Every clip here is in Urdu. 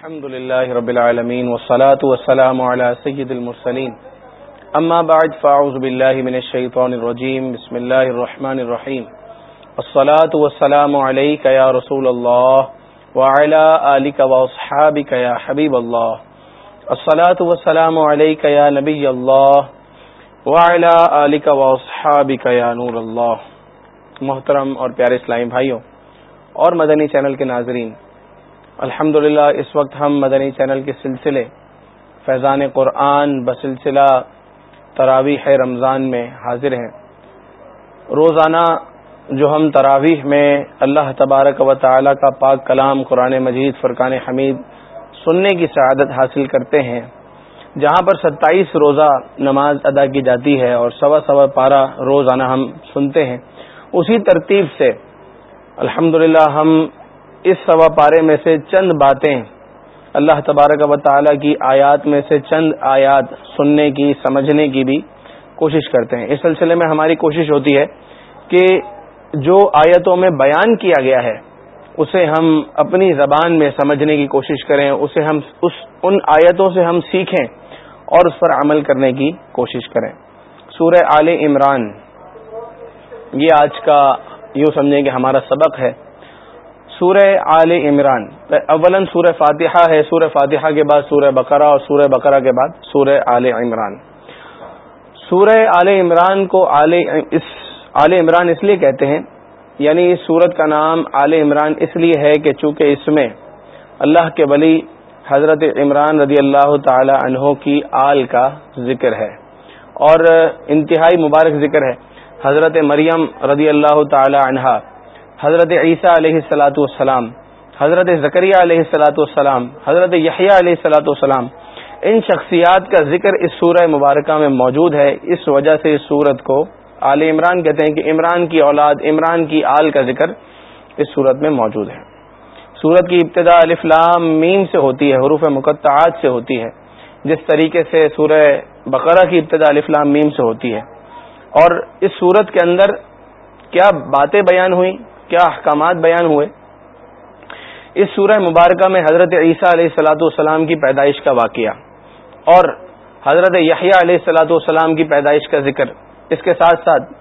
الحمد لله رب العالمين والصلاة والسلام على سيد المرسلين. أما بعد، فأعوذ بالله من الشيطان الرجيم. بسم الله الرحمن الرحيم. الصلاة والسلام عليك يا رسول الله وعلى آلك وأصحابك يا حبيب الله. الصلاة والسلام عليك يا نبي الله وعلى آلك وأصحابك يا نور الله. محترم اور پیارے اسلامی بھائیوں اور مدنی چینل کے ناظرین الحمد اس وقت ہم مدنی چینل کے سلسلے فیضان قرآن بسلسلہ تراویح رمضان میں حاضر ہیں۔ روزانہ جو ہم تراویح میں اللہ تبارک و تعالی کا پاک کلام قرآن مجید، فرقان حمید سننے کی سعادت حاصل کرتے ہیں، جہاں پر ستائیس روزہ نماز ادا کی جاتی ہے اور سوا سوا پارہ روزانہ ہم سنتے ہیں۔ اسی ترتیب سے الحمد ہم اس سوا پارے میں سے چند باتیں اللہ تبارک و تعالی کی آیات میں سے چند آیات سننے کی، سمجھنے کی بھی کوشش کرتے ہیں۔ اس سلسلے میں ہماری کوشش ہوتی ہے کہ جو آیتوں میں بیان کیا گیا ہے، اسے ہم اپنی زبان میں سمجھنے کی کوشش کریں، اسے ہم اس، ان آیتوں سے ہم سیکھیں اور اس پر عمل کرنے کی کوشش کریں۔ سورہ آل عمران، یہ آج کا یوں سمجھیں کہ ہمارا سبق ہے۔ سورہ آل عمران۔ اولن سورہ فاتحہ ہے، سورہ فاتحہ کے بعد سورہ بقرہ اور سورہ بقرہ کے بعد سورہ آل عمران۔ سورہ آل عمران کو آل اس آل عمران اس لیے کہتے ہیں یعنی اس سورت کا نام آل عمران اس لیے ہے کہ چونکہ اس میں اللہ کے ولی حضرت عمران رضی اللہ تعالی عنہ کی آل کا ذکر ہے۔ اور انتہائی مبارک ذکر ہے، حضرت مریم رضی اللہ تعالی عنہا حضرت عیسیٰ علیہ السلاۃ والسلام، حضرت ذکریہ علیہ السلاۃ والسلام، حضرت یحییٰ علیہ السلاۃ والسلام، ان شخصیات کا ذکر اس سورہ مبارکہ میں موجود ہے۔ اس وجہ سے اس صورت کو آل عمران کہتے ہیں کہ عمران کی اولاد، عمران کی آل کا ذکر اس صورت میں موجود ہے۔ سورت کی ابتدا الفلام میم سے ہوتی ہے، حروف مقطعات سے ہوتی ہے، جس طریقے سے سورہ بقرہ کی ابتدا الفلام میم سے ہوتی ہے۔ اور اس صورت کے اندر کیا باتیں بیان ہوئیں؟ کیا احکامات بیان ہوئے۔ اس سورہ مبارکہ میں حضرت عیسیٰ علیہ السلاۃ والسلام کی پیدائش کا واقعہ اور حضرت یحییٰ علیہ السلاۃ والسلام کی پیدائش کا ذکر۔ اس کے ساتھ ساتھ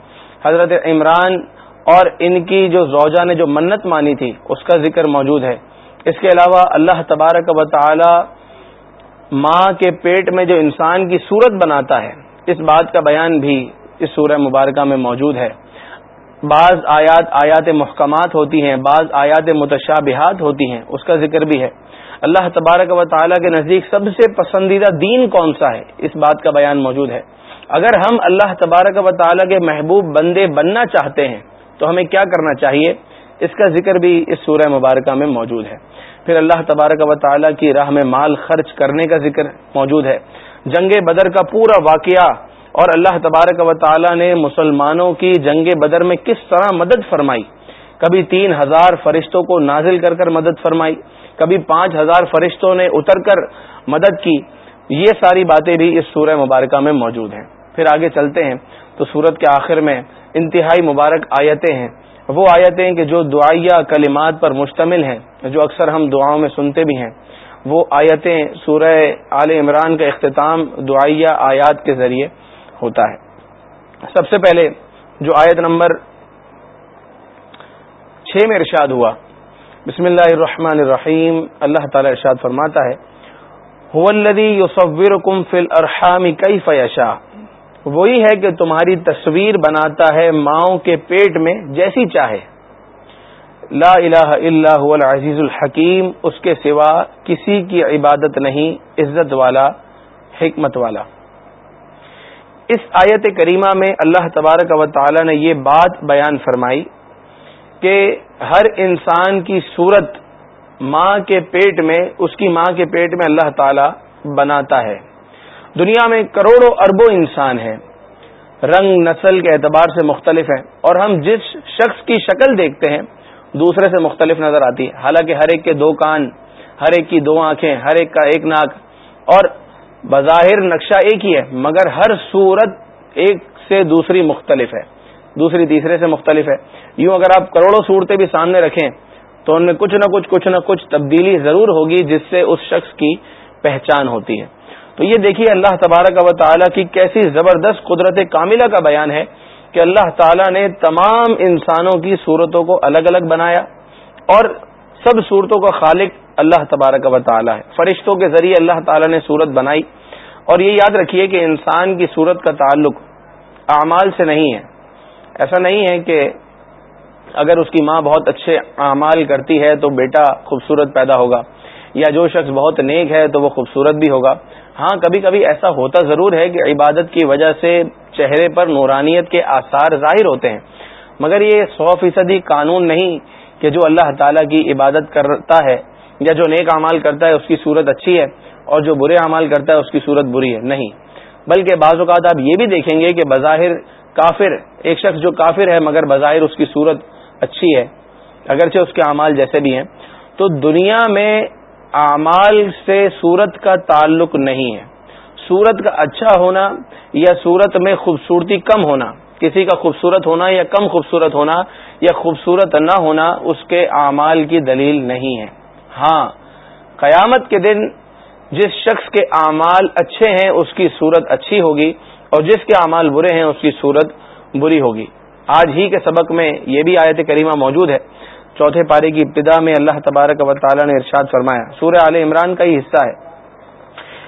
حضرت عمران اور ان کی جو زوجہ نے جو منت مانی تھی، اس کا ذکر موجود ہے۔ اس کے علاوہ اللہ تبارک و تعالی ماں کے پیٹ میں جو انسان کی صورت بناتا ہے، اس بات کا بیان بھی اس سورہ مبارکہ میں موجود ہے۔ بعض آیات آیات محکمات ہوتی ہیں، بعض آیات متشابہات ہوتی ہیں، اس کا ذکر بھی ہے۔ اللہ تبارک و تعالیٰ کے نزدیک سب سے پسندیدہ دین کون سا ہے؟ اس بات کا بیان موجود ہے۔ اگر ہم اللہ تبارک و تعالیٰ کے محبوب بندے بننا چاہتے ہیں، تو ہمیں کیا کرنا چاہیے؟ اس کا ذکر بھی اس سورہ مبارکہ میں موجود ہے۔ پھر اللہ تبارک و تعالیٰ کی راہ میں مال خرچ کرنے کا ذکر موجود ہے۔ جنگ بدر کا پورا واقعہ اور اللہ تبارک و تعالی نے مسلمانوں کی جنگ بدر میں کس طرح مدد فرمائی؟ کبھی تین ہزار فرشتوں کو نازل کر کر مدد فرمائی، کبھی پانچ ہزار فرشتوں نے اتر کر مدد کی، یہ ساری باتیں بھی اس سورہ مبارکہ میں موجود ہیں۔ پھر آگے چلتے ہیں تو سورت کے آخر میں انتہائی مبارک آیتیں ہیں۔ وہ آیتیں کہ جو دعائیہ کلمات پر مشتمل ہیں، جو اکثر ہم دعاؤں میں سنتے بھی ہیں۔ وہ آیتیں سورہ عال عمران کا اختتام دعائیہ آیات کے ذریعے ہوتا ہے۔ سب سے پہلے جو آیت نمبر چھ میں ارشاد ہوا، بسم اللہ الرحمن الرحیم، اللہ تعالی ارشاد فرماتا ہے کم فل کئی فیشا وہی ہے کہ تمہاری تصویر بناتا ہے ماؤں کے پیٹ میں جیسی چاہے۔ لا الہ الا هو العزیز الحکیم، اس کے سوا کسی کی عبادت نہیں، عزت والا، حکمت والا۔ اس آیت کریمہ میں اللہ تبارک و تعالی نے یہ بات بیان فرمائی کہ ہر انسان کی صورت ماں کے پیٹ میں، اس کی ماں کے پیٹ میں اللہ تعالی بناتا ہے۔ دنیا میں کروڑوں اربوں انسان ہیں۔ رنگ، نسل کے اعتبار سے مختلف ہیں۔ اور ہم جس شخص کی شکل دیکھتے ہیں، دوسرے سے مختلف نظر آتی ہے۔ حالانکہ ہر ایک کے دو کان، ہر ایک کی دو آنکھیں، ہر ایک کا ایک ناک۔ اور بظاہر نقشہ ایک ہی ہے، مگر ہر صورت ایک سے دوسری مختلف ہے، دوسری تیسرے سے مختلف ہے۔ یوں اگر آپ کروڑوں صورتیں بھی سامنے رکھیں، تو ان میں کچھ نہ کچھ کچھ نہ کچھ تبدیلی ضرور ہوگی، جس سے اس شخص کی پہچان ہوتی ہے۔ تو یہ دیکھیے اللہ تبارک و تعالیٰ کی کیسی زبردست قدرت کاملہ کا بیان ہے کہ اللہ تعالیٰ نے تمام انسانوں کی صورتوں کو الگ الگ بنایا اور سب صورتوں کا خالق اللہ تبارک و تعالیٰ ہے۔ فرشتوں کے ذریعے اللہ تعالیٰ نے صورت بنائی۔ اور یہ یاد رکھیے کہ انسان کی صورت کا تعلق اعمال سے نہیں ہے۔ ایسا نہیں ہے کہ اگر اس کی ماں بہت اچھے اعمال کرتی ہے تو بیٹا خوبصورت پیدا ہوگا، یا جو شخص بہت نیک ہے تو وہ خوبصورت بھی ہوگا۔ ہاں کبھی کبھی ایسا ہوتا ضرور ہے کہ عبادت کی وجہ سے چہرے پر نورانیت کے آثار ظاہر ہوتے ہیں۔ مگر یہ سو فیصدی قانون نہیں کہ جو اللہ تعالیٰ کی عبادت کرتا ہے یا جو نیک اعمال کرتا ہے اس کی صورت اچھی ہے اور جو برے اعمال کرتا ہے اس کی صورت بری ہے نہیں بلکہ بعض اوقات آپ یہ بھی دیکھیں گے کہ بظاہر کافر ایک شخص جو کافر ہے مگر بظاہر اس کی صورت اچھی ہے اگرچہ اس کے اعمال جیسے بھی ہیں تو دنیا میں اعمال سے صورت کا تعلق نہیں ہے صورت کا اچھا ہونا یا صورت میں خوبصورتی کم ہونا کسی کا خوبصورت ہونا یا کم خوبصورت ہونا یا خوبصورت نہ ہونا اس کے اعمال کی دلیل نہیں ہے۔ ہاں قیامت کے دن جس شخص کے اعمال اچھے ہیں، اس کی صورت اچھی ہوگی اور جس کے اعمال برے ہیں، اس کی صورت بری ہوگی۔ آج ہی کے سبق میں یہ بھی آیت کریمہ موجود ہے۔ چوتھے پارے کی ابتدا میں اللہ تبارک و تعالیٰ نے ارشاد فرمایا، سورہ عال عمران کا ہی حصہ ہے۔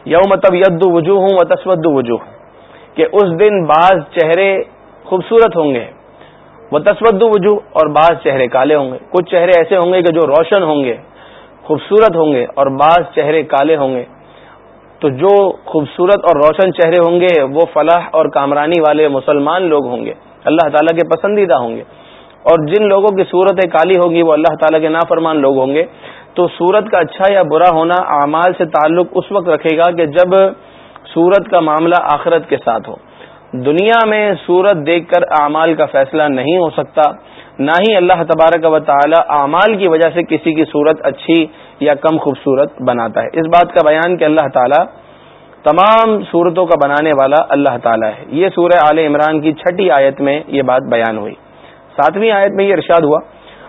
یوم تب ید وجوہ ہوں و تسود وجوہ، کہ اس دن بعض چہرے خوبصورت ہوں گے۔ وہ تسود وجوہ اور بعض چہرے کالے ہوں گے۔ کچھ چہرے ایسے ہوں گے کہ جو روشن ہوں گے، خوبصورت ہوں گے اور بعض چہرے کالے ہوں گے۔ تو جو خوبصورت اور روشن چہرے ہوں گے، وہ فلاح اور کامرانی والے مسلمان لوگ ہوں گے۔ اللہ تعالیٰ کے پسندیدہ ہوں گے۔ اور جن لوگوں کی صورت کالی ہوگی، وہ اللہ تعالیٰ کے نافرمان لوگ ہوں گے۔ تو صورت کا اچھا یا برا ہونا اعمال سے تعلق اس وقت رکھے گا کہ جب صورت کا معاملہ آخرت کے ساتھ ہو۔ دنیا میں صورت دیکھ کر اعمال کا فیصلہ نہیں ہو سکتا، نہ ہی اللہ تبارک و تعالی اعمال کی وجہ سے کسی کی صورت اچھی یا کم خوبصورت بناتا ہے۔ اس بات کا بیان کہ اللہ تعالی تمام صورتوں کا بنانے والا اللہ تعالی ہے۔ یہ سورہ عال عمران کی چھٹی آیت میں یہ بات بیان ہوئی۔ ساتویں آیت میں یہ ارشاد ہوا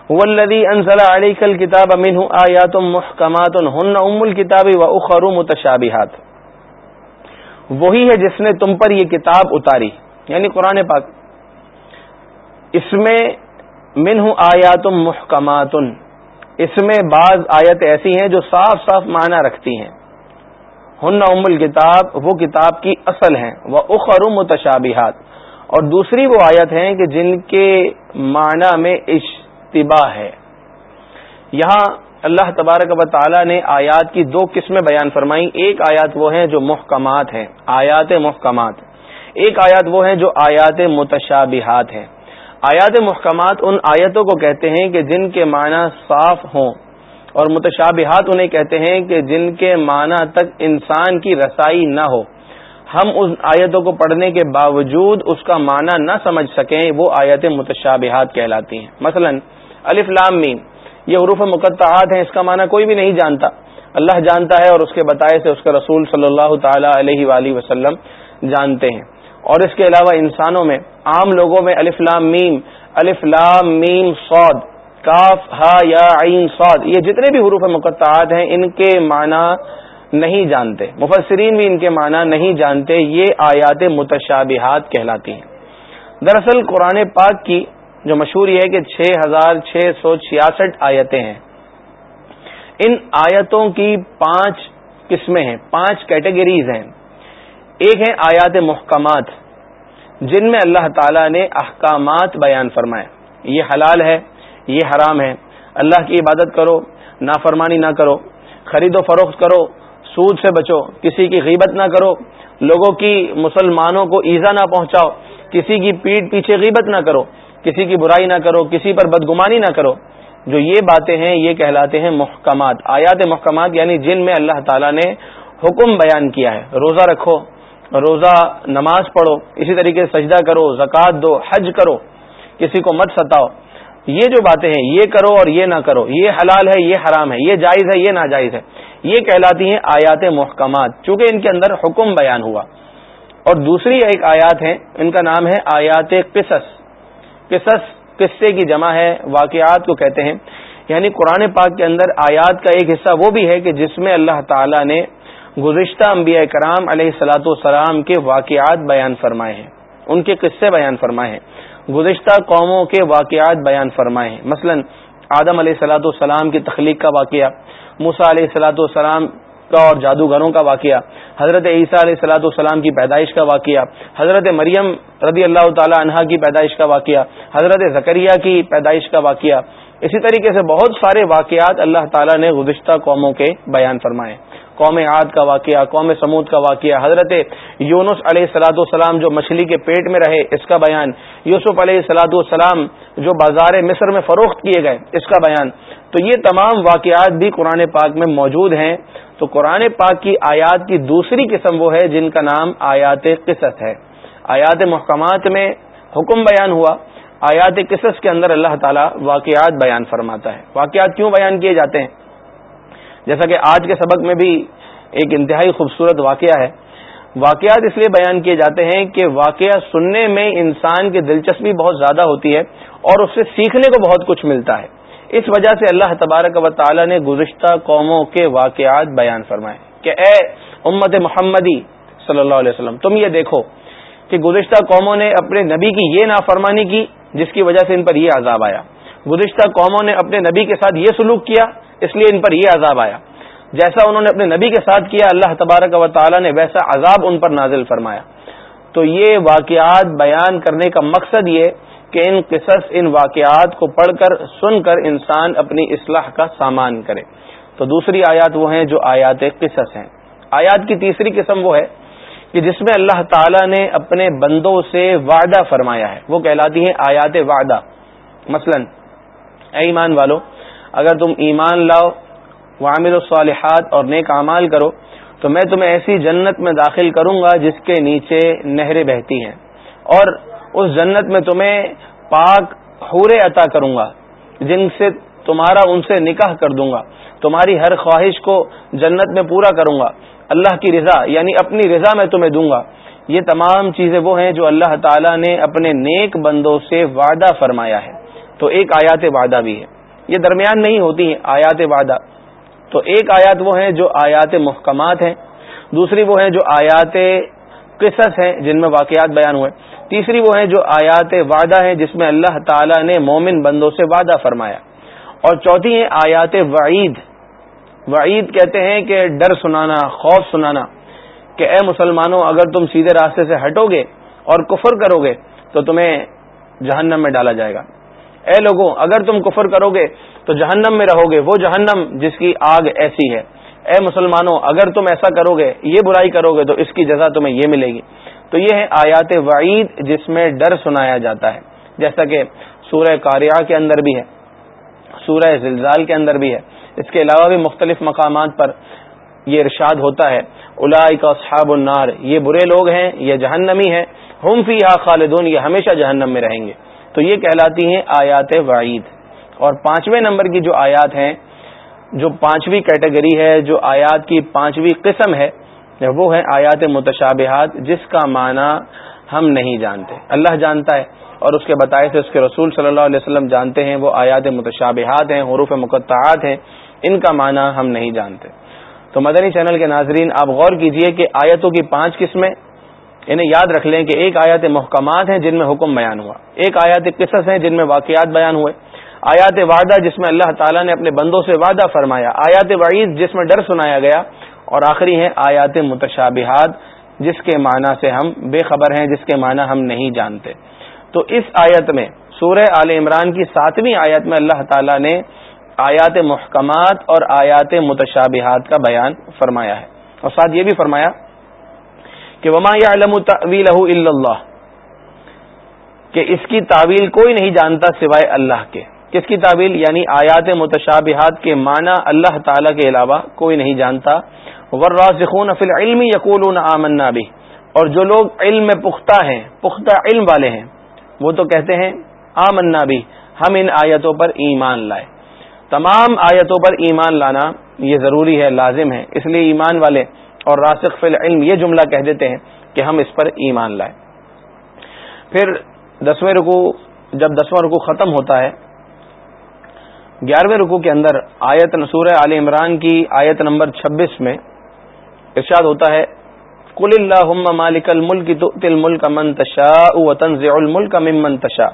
ولدی انزل علی کل کتاب امین آیات محکمات ہن ام الکتاب و اخر متشابہات وہی ہے جس نے تم پر یہ کتاب اتاری یعنی قرآن پاک۔ اس میں من ہوں آیات محکمات اس میں بعض آیت ایسی ہیں جو صاف صاف معنی رکھتی ہیں۔ ہن ام الکتاب، وہ کتاب کی اصل ہیں۔ وہ اخر متشابہات۔ اور دوسری وہ آیت ہیں کہ جن کے معنی میں اشتباہ ہے۔ یہاں اللہ تبارک و تعالی نے آیات کی دو قسمیں بیان فرمائی ایک آیات وہ ہیں جو محکمات ہیں، آیات محکمات۔ ایک آیات وہ ہیں جو آیات متشابہات ہیں۔ آیات محکمات ان آیتوں کو کہتے ہیں کہ جن کے معنی صاف ہوں اور متشابہات انہیں کہتے ہیں کہ جن کے معنی تک انسان کی رسائی نہ ہو۔ ہم ان آیتوں کو پڑھنے کے باوجود اس کا معنی نہ سمجھ سکیں، وہ آیت متشابہات کہلاتی ہیں۔ مثلا، الف لام میم۔ یہ حروف مقطعات ہیں، اس کا معنی کوئی بھی نہیں جانتا۔ اللہ جانتا ہے اور اس کے بتائے سے اس کا رسول صلی اللہ تعالی علیہ وآلہ وسلم جانتے ہیں۔ اور اس کے علاوہ انسانوں میں عام لوگوں میں الف لام میم، الف لام میم سعود کاف، ہا، یا، عین سعود یہ جتنے بھی حروف مقطعات ہیں، ان کے معنی نہیں جانتے۔ مفسرین بھی ان کے معنی نہیں جانتے، یہ آیات متشابہات کہلاتی ہیں۔ دراصل قرآن پاک کی جو مشہور یہ ہے کہ چھ ہزار چھ سو چھیاسٹھ آیتیں ہیں۔ ان آیتوں کی پانچ قسمیں ہیں، پانچ کیٹیگریز ہیں۔ ایک ہے آیات محکمات، جن میں اللہ تعالی نے احکامات بیان فرمائے۔ یہ حلال ہے، یہ حرام ہے۔ اللہ کی عبادت کرو، نافرمانی نہ کرو، خرید و فروخت کرو، سود سے بچو، کسی کی غیبت نہ کرو، لوگوں کی مسلمانوں کو ایزا نہ پہنچاؤ، کسی کی پیٹ پیچھے غیبت نہ کرو۔ کسی کی برائی نہ کرو، کسی پر بدگمانی نہ کرو۔ جو یہ باتیں ہیں، یہ کہلاتے ہیں محکمات۔ آیات محکمات یعنی جن میں اللہ تعالیٰ نے حکم بیان کیا ہے۔ روزہ رکھو، روزہ نماز پڑھو، اسی طریقے سے سجدہ کرو، زکوٰۃ دو، حج کرو، کسی کو مت ستاؤ۔ یہ جو باتیں ہیں، یہ کرو اور یہ نہ کرو۔ یہ حلال ہے، یہ حرام ہے، یہ جائز ہے، یہ ناجائز ہے۔ یہ کہلاتی ہیں آیات محکمات، چونکہ ان کے اندر حکم بیان ہوا۔ اور دوسری ایک آیات ہے، ان کا نام ہے آیات قصص۔ قصص قصے کی جمع ہے، واقعات کو کہتے ہیں۔ یعنی قرآن پاک کے اندر آیات کا ایک حصہ وہ بھی ہے کہ جس میں اللہ تعالی نے گزشتہ انبیاء کرام علیہ السلاۃ والسلام کے واقعات بیان فرمائے ہیں۔ ان کے قصے بیان فرمائے ہیں۔ گزشتہ قوموں کے واقعات بیان فرمائے ہیں۔ مثلا آدم علیہ السلاۃ والسلام کی تخلیق کا واقعہ موسا علیہ السلاۃ والسلام کا اور جادوگروں کا واقعہ، حضرت عیسیٰ علیہ السلاۃ والسلام کی پیدائش کا واقعہ، حضرت مریم رضی اللہ تعالی عنہا کی پیدائش کا واقعہ، حضرت زکریہ کی پیدائش کا واقعہ۔ اسی طریقے سے بہت سارے واقعات اللہ تعالیٰ نے گزشتہ قوموں کے بیان فرمائے۔ قوم عاد کا واقعہ، قوم سمود کا واقعہ، حضرت یونس علیہ السلاۃ والسلام جو مچھلی کے پیٹ میں رہے، اس کا بیان۔ یوسف علیہ السلاۃ والسلام جو بازار مصر میں فروخت کیے گئے، اس کا بیان۔ تو یہ تمام واقعات بھی قرآن پاک میں موجود ہیں۔ تو قرآن پاک کی آیات کی دوسری قسم وہ ہے جن کا نام آیات قصص ہے۔ آیات محکمات میں حکم بیان ہوا۔ آیات قصص کے اندر اللہ تعالیٰ واقعات بیان فرماتا ہے۔ واقعات کیوں بیان کیے جاتے ہیں؟ جیسا کہ آج کے سبق میں بھی ایک انتہائی خوبصورت واقعہ ہے۔ واقعات اس لیے بیان کیے جاتے ہیں کہ واقعہ سننے میں انسان کی دلچسپی بہت زیادہ ہوتی ہے اور اس سے سیکھنے کو بہت کچھ ملتا ہے۔ اس وجہ سے اللہ تبارک و تعالی نے گزشتہ قوموں کے واقعات بیان فرمائے کہ اے امت محمدی صلی اللہ علیہ وسلم، تم یہ دیکھو کہ گزشتہ قوموں نے اپنے نبی کی یہ نافرمانی کی جس کی وجہ سے ان پر یہ عذاب آیا۔ گزشتہ قوموں نے اپنے نبی کے ساتھ یہ سلوک کیا، اس لیے ان پر یہ عذاب آیا۔ جیسا انہوں نے اپنے نبی کے ساتھ کیا، اللہ تبارک و تعالی نے ویسا عذاب ان پر نازل فرمایا۔ تو یہ واقعات بیان کرنے کا مقصد یہ کہ ان قصص، ان واقعات کو پڑھ کر، سن کر انسان اپنی اصلاح کا سامان کرے۔ تو دوسری آیات وہ ہیں جو آیات قصص ہیں۔ آیات کی تیسری قسم وہ ہے کہ جس میں اللہ تعالی نے اپنے بندوں سے وعدہ فرمایا ہے۔ وہ کہلاتی ہیں آیات وعدہ۔ مثلا، اے ایمان والو، اگر تم ایمان لاؤ وامل الصالحات اور نیک اعمال کرو، تو میں تمہیں ایسی جنت میں داخل کروں گا جس کے نیچے نہریں بہتی ہیں۔ اور اس جنت میں تمہیں پاک حورے عطا کروں گا، جن سے تمہارا ان سے نکاح کر دوں گا۔ تمہاری ہر خواہش کو جنت میں پورا کروں گا۔ اللہ کی رضا یعنی اپنی رضا میں تمہیں دوں گا۔ یہ تمام چیزیں وہ ہیں جو اللہ تعالیٰ نے اپنے نیک بندوں سے وعدہ فرمایا ہے۔ تو ایک آیات وعدہ بھی ہے۔ یہ درمیان نہیں ہوتی ہیں آیات وعدہ۔ تو ایک آیات وہ ہیں جو آیات محکمات ہیں۔ دوسری وہ ہیں جو آیات قصص ہیں جن میں واقعات بیان ہوئے۔ تیسری وہ ہیں جو آیات وعدہ ہیں جس میں اللہ تعالی نے مومن بندوں سے وعدہ فرمایا۔ اور چوتھی ہیں آیات وعید۔ وعید کہتے ہیں کہ ڈر سنانا، خوف سنانا، کہ اے مسلمانوں، اگر تم سیدھے راستے سے ہٹو گے اور کفر کرو گے تو تمہیں جہنم میں ڈالا جائے گا۔ اے لوگوں، اگر تم کفر کرو گے تو جہنم میں رہو گے، وہ جہنم جس کی آگ ایسی ہے۔ اے مسلمانوں، اگر تم ایسا کرو گے، یہ برائی کرو گے، تو اس کی جزا تمہیں یہ ملے گی۔ تو یہ ہے آیات وعید جس میں ڈر سنایا جاتا ہے۔ جیسا کہ سورہ کاریہ کے اندر بھی ہے، سورہ زلزال کے اندر بھی ہے۔ اس کے علاوہ بھی مختلف مقامات پر یہ ارشاد ہوتا ہے الائی کا صحاب النار، یہ برے لوگ ہیں، یہ جہنمی ہیں، ہم فی خالدون، یہ ہمیشہ جہنم میں رہیں گے۔ تو یہ کہلاتی ہیں آیات وعید۔ اور پانچویں نمبر کی جو آیات ہیں جو پانچویں کیٹیگری ہے، جو آیات کی پانچویں قسم ہے، وہ ہے آیات متشابہات، جس کا معنی ہم نہیں جانتے۔ اللہ جانتا ہے اور اس کے بتائے سے اس کے رسول صلی اللہ علیہ وسلم جانتے ہیں، وہ آیات متشابہات ہیں، حروف مقطعات ہیں، ان کا معنی ہم نہیں جانتے۔ تو مدنی چینل کے ناظرین، آپ غور کیجیے کہ آیتوں کی پانچ قسمیں، انہیں یاد رکھ لیں کہ ایک آیات محکمات ہیں جن میں حکم بیان ہوا۔ ایک آیات قصص ہیں جن میں واقعات بیان ہوئے۔ آیات وعدہ جس میں اللہ تعالیٰ نے اپنے بندوں سے وعدہ فرمایا۔ آیات وعید جس میں ڈر سنایا گیا، اور آخری ہیں آیات متشابہات جس کے معنی سے ہم بے خبر ہیں، جس کے معنی ہم نہیں جانتے۔ تو اس آیت میں، سورہ آل عمران کی ساتویں آیت میں اللہ تعالیٰ نے آیات محکمات اور آیات متشابہات کا بیان فرمایا ہے۔ اور ساتھ یہ بھی فرمایا کہ وما علم اللہ کہ اس کی تعویل کوئی نہیں جانتا سوائے اللہ کے۔ کس کی تعویل؟ یعنی آیات متشابہات کے معنی اللہ تعالی کے علاوہ کوئی نہیں جانتا۔ وراسخون فی العلم یقولون آمنا بھی اور جو لوگ علم میں پختہ ہیں، پختہ علم والے ہیں، وہ تو کہتے ہیں آمنا بھی ہم ان آیتوں پر ایمان لائے۔ تمام آیتوں پر ایمان لانا یہ ضروری ہے، لازم ہے۔ اس لیے ایمان والے اور راسخ فی العلم یہ جملہ کہہ دیتے ہیں کہ ہم اس پر ایمان لائیں پھر دسویں رکو جب دسواں رکو ختم ہوتا ہے گیارہویں رکو کے اندر آیت نصور عال عمران کی آیت نمبر چھبیس میں ارشاد ہوتا ہے کل اللہ مالک الملک تل ملک منتشا و تنز الملک ممنتشا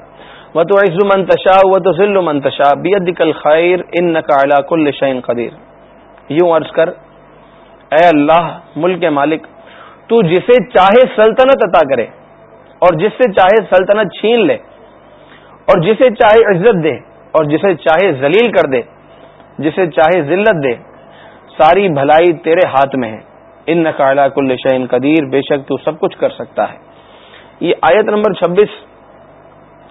و تو عز منتشا و تو ذل منتشا بید کل خیر ان نقلا کل شعین قدیر یوں عرض کر، اے اللہ، ملک مالک، تو جسے چاہے سلطنت عطا کرے اور جس سے چاہے سلطنت چھین لے اور جسے چاہے عزت دے اور جسے چاہے ذلیل کر دے، جسے چاہے ذلت دے، ساری بھلائی تیرے ہاتھ میں ہے۔ ان نقالا کل شعین قدیر، بے شک تو سب کچھ کر سکتا ہے۔ یہ آیت نمبر چھبیس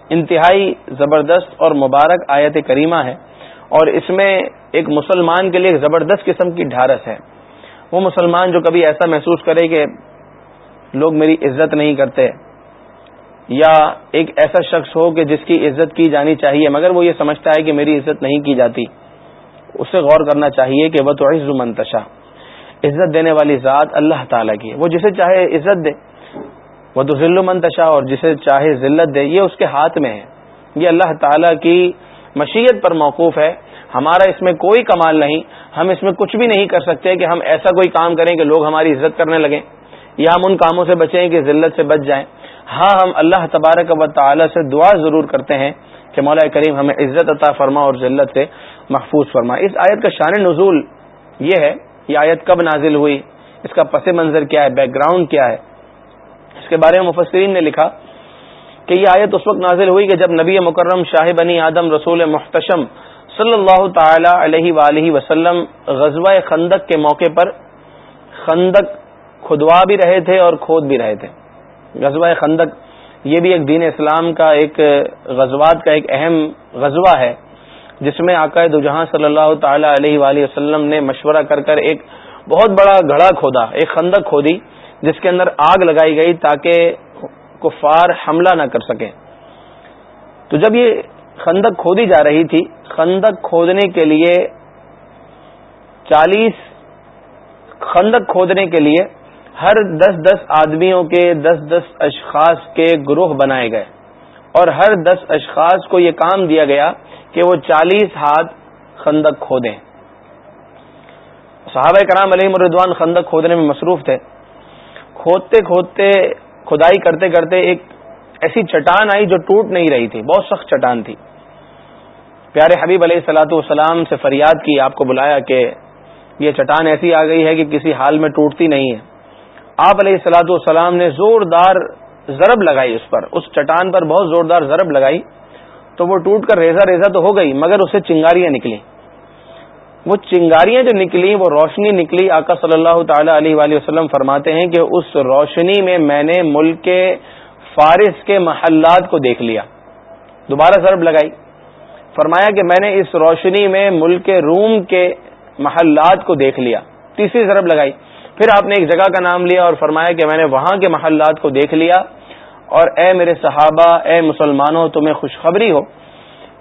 انتہائی زبردست اور مبارک آیت کریمہ ہے اور اس میں ایک مسلمان کے لیے ایک زبردست قسم کی ڈھارس ہے۔ وہ مسلمان جو کبھی ایسا محسوس کرے کہ لوگ میری عزت نہیں کرتے یا ایک ایسا شخص ہو کہ جس کی عزت کی جانی چاہیے، مگر وہ یہ سمجھتا ہے کہ میری عزت نہیں کی جاتی۔ اسے غور کرنا چاہیے کہ وہ تو عز منتشا عزت دینے والی ذات اللہ تعالیٰ کی وہ جسے چاہے عزت دے۔ وہ تو ذل منتشا اور جسے چاہے ذلت دے۔ یہ اس کے ہاتھ میں ہے۔ یہ اللہ تعالیٰ کی مشیت پر موقوف ہے۔ ہمارا اس میں کوئی کمال نہیں۔ ہم اس میں کچھ بھی نہیں کر سکتے کہ ہم ایسا کوئی کام کریں کہ لوگ ہماری عزت کرنے لگیں۔ یا ہم ان کاموں سے بچیں کہ ذلت سے بچ جائیں۔ ہاں ہم اللہ تبارک و تعالی سے دعا ضرور کرتے ہیں کہ مولا کریم ہمیں عزت عطا فرما اور ذلت سے محفوظ فرما۔ اس آیت کا شان نزول یہ ہے، یہ آیت کب نازل ہوئی؟ اس کا پس منظر کیا ہے؟ بیک گراؤنڈ کیا ہے؟ اس کے بارے میں مفسرین نے لکھا کہ یہ آیت اس وقت نازل ہوئی کہ جب نبی مکرم شاہ بنی آدم، رسول محتشم صلی اللہ تعالی علیہ وآلہ وسلم غزوہ خندق کے موقع پر خندق کھدوا بھی رہے تھے اور کھود بھی رہے تھے۔ غزوہ خندق یہ بھی ایک دین اسلام کا ایک غزوات کا ایک اہم غزوہ ہے، جس میں عقائد جہاں صلی اللہ تعالی علیہ وآلہ وسلم نے مشورہ کر کر ایک بہت بڑا گھڑا کھودا، ایک خندق کھودی، جس کے اندر آگ لگائی گئی تاکہ کفار حملہ نہ کر سکیں۔ تو جب یہ خندق کھودی جا رہی تھی، خندق کھودنے کے لیے چالیس خندق کھودنے کے لیے ہر دس دس آدمیوں کے، دس دس اشخاص کے گروہ بنائے گئے۔ اور ہر دس اشخاص کو یہ کام دیا گیا کہ وہ چالیس ہاتھ خندق کھودیں۔ صحابہ کرام علیہ مردوان خندق کھودنے میں مصروف تھے۔ کھودتے کھودتے، کھدائی کرتے کرتے ایک ایسی چٹان آئی جو ٹوٹ نہیں رہی تھی، بہت سخت چٹان تھی۔ پیارے حبیب علیہ سلاۃ والسلام سے فریاد کی، آپ کو بلایا کہ یہ چٹان ایسی آ گئی ہے کہ کسی حال میں ٹوٹتی نہیں ہے۔ آپ علیہ السلاۃ والسلام نے زوردار ضرب لگائی اس پر، اس چٹان پر بہت زوردار ضرب لگائی، تو وہ ٹوٹ کر ریزا ریزا تو ہو گئی، مگر اسے چنگاریاں نکلی وہ چنگاریاں جو نکلی وہ روشنی نکلی۔ آقا صلی اللہ تعالی علیہ وآلہ وسلم فرماتے ہیں کہ اس روشنی میں میں نے ملک کے فارس کے محلات کو دیکھ لیا۔ دوبارہ ضرب لگائی۔ فرمایا کہ میں نے اس روشنی میں ملک روم کے محلات کو دیکھ لیا۔ تیسری ضرب لگائی۔ پھر آپ نے ایک جگہ کا نام لیا اور فرمایا کہ میں نے وہاں کے محلات کو دیکھ لیا اور اے میرے صحابہ، اے مسلمانوں، تمہیں خوشخبری ہو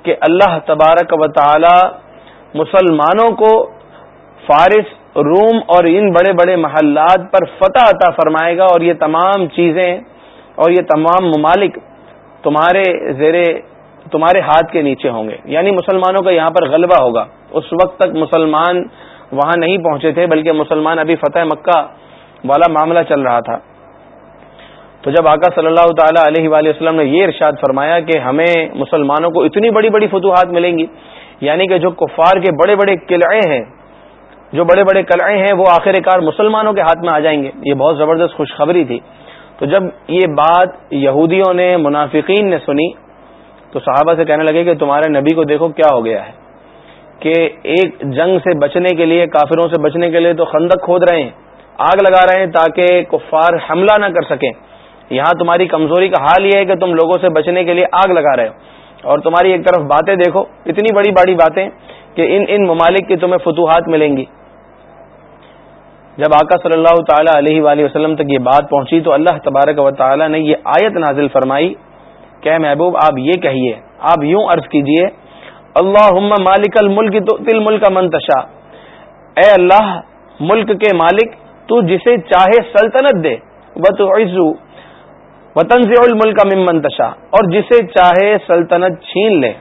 کہ اللہ تبارک و تعالی مسلمانوں کو فارس، روم اور ان بڑے بڑے محلات پر فتح عطا فرمائے گا اور یہ تمام چیزیں اور یہ تمام ممالک تمہارے زیر، تمہارے ہاتھ کے نیچے ہوں گے۔ یعنی مسلمانوں کا یہاں پر غلبہ ہوگا۔ اس وقت تک مسلمان وہاں نہیں پہنچے تھے، بلکہ مسلمان ابھی فتح مکہ والا معاملہ چل رہا تھا۔ تو جب آقا صلی اللہ تعالی علیہ وآلہ وسلم نے یہ ارشاد فرمایا کہ ہمیں مسلمانوں کو اتنی بڑی بڑی فتوحات ملیں گی یعنی کہ جو کفار کے بڑے بڑے قلعے ہیں، جو بڑے بڑے قلعے ہیں، وہ آخر کار مسلمانوں کے ہاتھ میں آ جائیں گے۔ یہ بہت زبردست خوشخبری تھی۔ تو جب یہ بات یہودیوں نے، منافقین نے سنی، تو صحابہ سے کہنے لگے کہ تمہارے نبی کو دیکھو کیا ہو گیا ہے۔ کہ ایک جنگ سے بچنے کے لیے، کافروں سے بچنے کے لیے تو خندق کھود رہے ہیں، آگ لگا رہے ہیں تاکہ کفار حملہ نہ کر سکیں۔ یہاں تمہاری کمزوری کا حال یہ ہے کہ تم لوگوں سے بچنے کے لیے آگ لگا رہے ہو۔ اور تمہاری ایک طرف باتیں دیکھو، اتنی بڑی بڑی باتیں کہ ان ان ممالک کی تمہیں فتوحات ملیں گی۔ جب آقا صلی اللہ تعالی علیہ وآلہ وسلم تک یہ بات پہنچی تو اللہ تبارک و تعالی نے یہ آیت نازل فرمائی۔ کہ محبوب، آپ یہ کہیے، آپ یوں عرض کیجیے اللہ مالک الملک تل ملک منتشا اے اللہ، ملک کے مالک، تو جسے چاہے سلطنت دے۔ و تو عزو وطن سے الملک منتشا اور جسے چاہے سلطنت چھین لے۔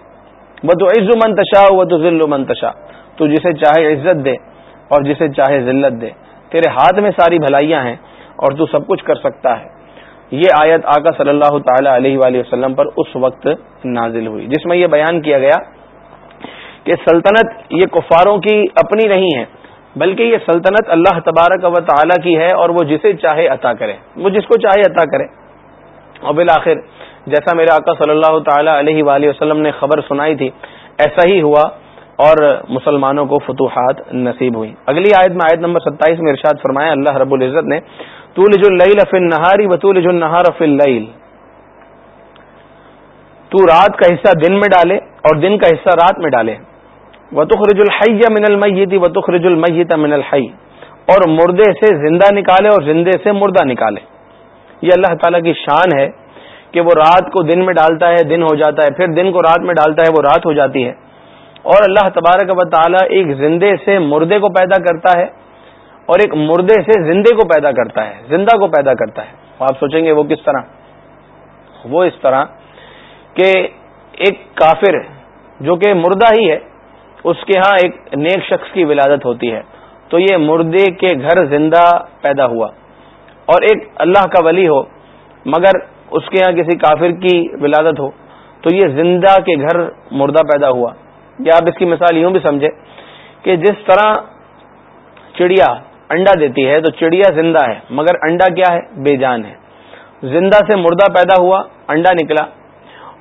وہ تو منتشا وہ تو ذل منتشا تو جسے چاہے عزت دے اور جسے چاہے ذلت دے۔ تیرے ہاتھ میں ساری بھلائیاں ہیں اور تو سب کچھ کر سکتا ہے۔ یہ آیت آقا صلی اللہ تعالی علیہ وآلہ وسلم پر اس وقت نازل ہوئی، جس میں یہ بیان کیا گیا کہ سلطنت یہ کفاروں کی اپنی نہیں ہے، بلکہ یہ سلطنت اللہ تبارک و تعالی کی ہے اور وہ جسے چاہے عطا کرے۔ وہ جس کو چاہے عطا کرے۔ اور بالآخر، جیسا میرے آقا صلی اللہ تعالی علیہ وآلہ وسلم نے خبر سنائی تھی، ایسا ہی ہوا اور مسلمانوں کو فتوحات نصیب ہوئی اگلی آیت میں، آیت نمبر ستائیس میں ارشاد فرمایا، اللہ رب العزت نے نہاری بطول نہار تو رات کا حصہ دن میں ڈالے اور دن کا حصہ رات میں ڈالے۔ وطخرج الحی من المیت وطخرج المیت من الحی اور مردے سے زندہ نکالے اور زندے سے مردہ نکالے۔ یہ اللہ تعالیٰ کی شان ہے کہ وہ رات کو دن میں ڈالتا ہے، دن ہو جاتا ہے، پھر دن کو رات میں ڈالتا ہے، وہ رات ہو جاتی ہے۔ اور اللہ تبارک و تعالیٰ ایک زندے سے مردے کو پیدا کرتا ہے اور ایک مردے سے زندے کو پیدا کرتا ہے، زندہ کو پیدا کرتا ہے۔ آپ سوچیں گے وہ کس طرح؟ وہ اس طرح کہ ایک کافر جو کہ مردہ ہی ہے اس کے ہاں ایک نیک شخص کی ولادت ہوتی ہے۔ تو یہ مردے کے گھر زندہ پیدا ہوا۔ اور ایک اللہ کا ولی ہو، مگر اس کے ہاں کسی کافر کی ولادت ہو، تو یہ زندہ کے گھر مردہ پیدا ہوا۔ یا آپ اس کی مثال یوں بھی سمجھے کہ جس طرح چڑیا انڈا دیتی ہے، تو چڑیا زندہ ہے، مگر انڈا کیا ہے؟ بے جان ہے۔ زندہ سے مردہ پیدا ہوا، انڈا نکلا۔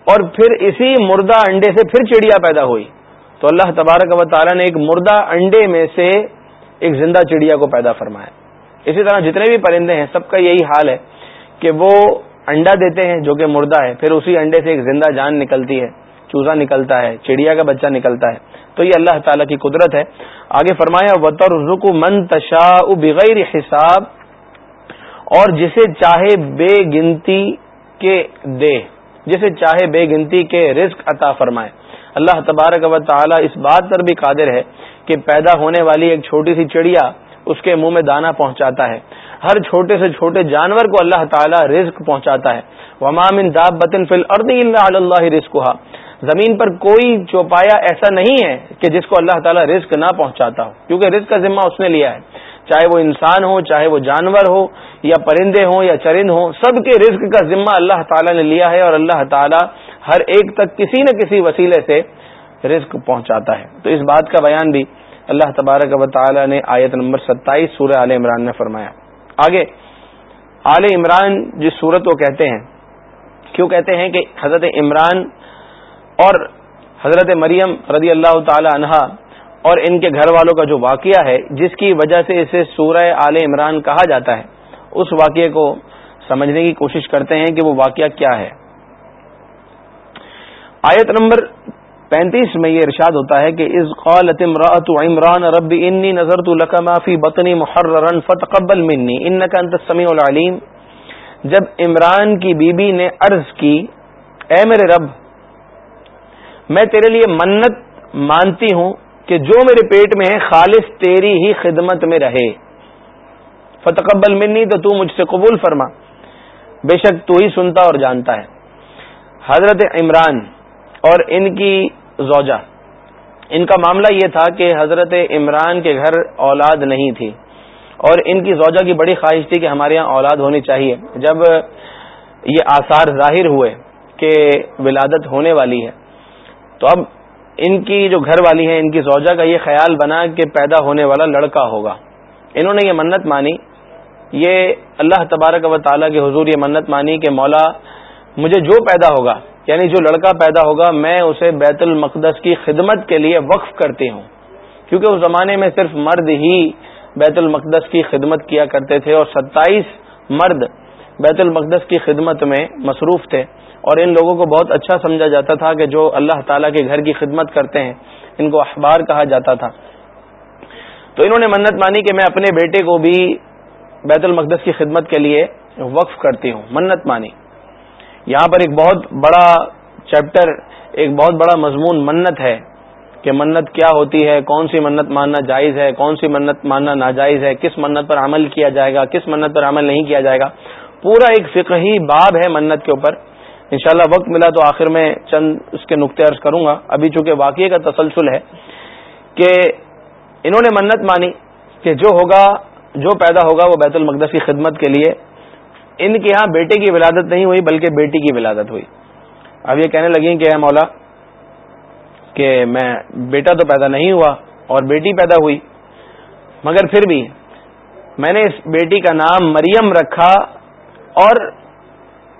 اور پھر اسی مردہ انڈے سے پھر چڑیا پیدا ہوئی۔ تو اللہ تبارک و تعالیٰ نے ایک مردہ انڈے میں سے ایک زندہ چڑیا کو پیدا فرمایا۔ اسی طرح جتنے بھی پرندے ہیں، سب کا یہی حال ہے کہ وہ انڈا دیتے ہیں جو کہ مردہ ہے، پھر اسی انڈے سے ایک زندہ جان نکلتی ہے، چوزا نکلتا ہے، چڑیا کا بچہ نکلتا ہے۔ تو یہ اللہ تعالیٰ کی قدرت ہے۔ آگے فرمایا وطر رکو من تشا بغیر حساب، اور جسے چاہے بے گنتی کے دے، جسے چاہے بے گنتی کے رزق عطا فرمائے۔ اللہ تبارک و تعالی اس بات پر بھی قادر ہے کہ پیدا ہونے والی ایک چھوٹی سی چڑیا اس کے منہ میں دانا پہنچاتا ہے۔ ہر چھوٹے سے چھوٹے جانور کو اللہ تعالیٰ رزق پہنچاتا ہے۔ ومام داب بطن فل اردی اللہ رزق زمین پر کوئی چوپایا ایسا نہیں ہے کہ جس کو اللہ تعالیٰ رزق نہ پہنچاتا ہو، کیونکہ رزق کا ذمہ اس نے لیا ہے۔ چاہے وہ انسان ہو، چاہے وہ جانور ہو، یا پرندے ہوں، یا چرند ہوں، سب کے رزق کا ذمہ اللہ تعالیٰ نے لیا ہے اور اللہ تعالیٰ ہر ایک تک کسی نہ کسی وسیلے سے رزق پہنچاتا ہے۔ تو اس بات کا بیان بھی اللہ تبارک و تعالیٰ نے آیت نمبر ستائیس سورہ عال عمران میں فرمایا۔ آگے، آل عمران جس صورت کو کہتے ہیں، کیوں کہتے ہیں کہ حضرت عمران اور حضرت مریم رضی اللہ تعالی عنہا اور ان کے گھر والوں کا جو واقعہ ہے، جس کی وجہ سے اسے سورہ آل عمران کہا جاتا ہے، اس واقعے کو سمجھنے کی کوشش کرتے ہیں کہ وہ واقعہ کیا ہے۔ آیت نمبر پینتیس میں یہ ارشاد ہوتا ہے کہ از قالت امراۃ عمران، رب انی نظرت لك ما في بطني محررا فتقبل مني انك انت السميع العليم۔ جب عمران کی بیوی بی نے عرض کی، اے میرے رب، میں تیرے لیے منت مانتی ہوں کہ جو میرے پیٹ میں ہے، خالص تیری ہی خدمت میں رہے۔ فتقبل منی تو تو مجھ سے قبول فرما۔ بے شک تو ہی سنتا اور جانتا ہے۔ حضرت عمران اور ان کی زوجہ۔ ان کا معاملہ یہ تھا کہ حضرت عمران کے گھر اولاد نہیں تھی۔ اور ان کی زوجہ کی بڑی خواہش تھی کہ ہمارے یہاں اولاد ہونی چاہیے۔ جب یہ آثار ظاہر ہوئے کہ ولادت ہونے والی ہے، تو اب ان کی جو گھر والی ہیں، ان کی زوجہ کا یہ خیال بنا کہ پیدا ہونے والا لڑکا ہوگا۔ انہوں نے یہ منت مانی۔ یہ اللہ تبارک و تعالیٰ کے حضور یہ منت مانی کہ مولا، مجھے جو پیدا ہوگا یعنی جو لڑکا پیدا ہوگا، میں اسے بیت المقدس کی خدمت کے لیے وقف کرتی ہوں۔ کیونکہ اس زمانے میں صرف مرد ہی بیت المقدس کی خدمت کیا کرتے تھے اور ستائیس مرد بیت المقدس کی خدمت میں مصروف تھے۔ اور ان لوگوں کو بہت اچھا سمجھا جاتا تھا کہ جو اللہ تعالیٰ کے گھر کی خدمت کرتے ہیں، ان کو اخبار کہا جاتا تھا۔ تو انہوں نے منت مانی کہ میں اپنے بیٹے کو بھی بیت المقدس کی خدمت کے لیے وقف کرتی ہوں۔ منت مانی۔ یہاں پر ایک بہت بڑا چیپٹر، ایک بہت بڑا مضمون منت ہے کہ منت کیا ہوتی ہے، کون سی منت ماننا جائز ہے، کون سی منت ماننا ناجائز ہے، کس منت پر عمل کیا جائے گا، کس منت پر عمل نہیں کیا جائے گا۔ پورا ایک فقہی باب ہے منت کے اوپر۔ انشاءاللہ وقت ملا تو آخر میں چند اس کے نقطے عرض کروں گا۔ ابھی چونکہ واقعے کا تسلسل ہے کہ انہوں نے منت مانی کہ جو ہوگا، جو پیدا ہوگا وہ بیت المقدس کی خدمت کے لیے۔ ان کے ہاں بیٹے کی ولادت نہیں ہوئی، بلکہ بیٹی کی ولادت ہوئی۔ اب یہ کہنے لگیں کہ اے مولا، کہ میں بیٹا تو پیدا نہیں ہوا اور بیٹی پیدا ہوئی، مگر پھر بھی میں نے اس بیٹی کا نام مریم رکھا اور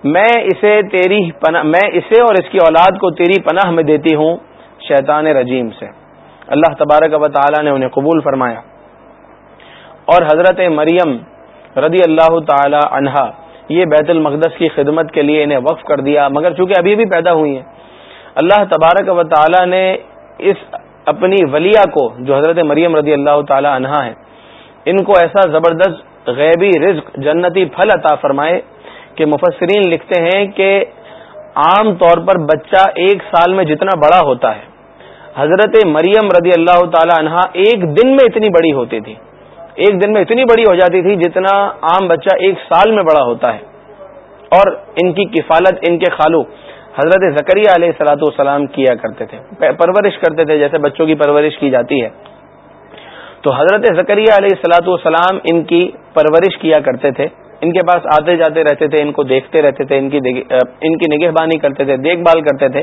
میں اسے تیری پناہ میں اسے اور اس کی اولاد کو تیری پناہ میں دیتی ہوں شیطان رجیم سے۔ اللہ تبارک و تعالی نے انہیں قبول فرمایا۔ اور حضرت مریم رضی اللہ تعالی عنہا، یہ بیت المقدس کی خدمت کے لیے انہیں وقف کر دیا، مگر چونکہ ابھی بھی پیدا ہوئی ہیں، اللہ تبارک و تعالی نے اس اپنی ولیہ کو، جو حضرت مریم رضی اللہ تعالی عنہا ہے ان کو ایسا زبردست غیبی رزق جنتی پھل عطا فرمائے کہ مفسرین لکھتے ہیں کہ عام طور پر بچہ ایک سال میں جتنا بڑا ہوتا ہے، حضرت مریم رضی اللہ تعالی عنہا ایک دن میں اتنی بڑی ہوتی تھی۔ ایک دن میں اتنی بڑی ہو جاتی تھی جتنا عام بچہ ایک سال میں بڑا ہوتا ہے۔ اور ان کی کفالت، ان کے خالو حضرت زکریہ علیہ السلاۃ والسلام کیا کرتے تھے۔ پرورش کرتے تھے، جیسے بچوں کی پرورش کی جاتی ہے۔ تو حضرت زکریہ علیہ السلاۃ والسلام ان کی پرورش کیا کرتے تھے۔ ان کے پاس آتے جاتے رہتے تھے، ان کو دیکھتے رہتے تھے، ان کی ان کی نگہبانی کرتے تھے، دیکھ بھال کرتے تھے۔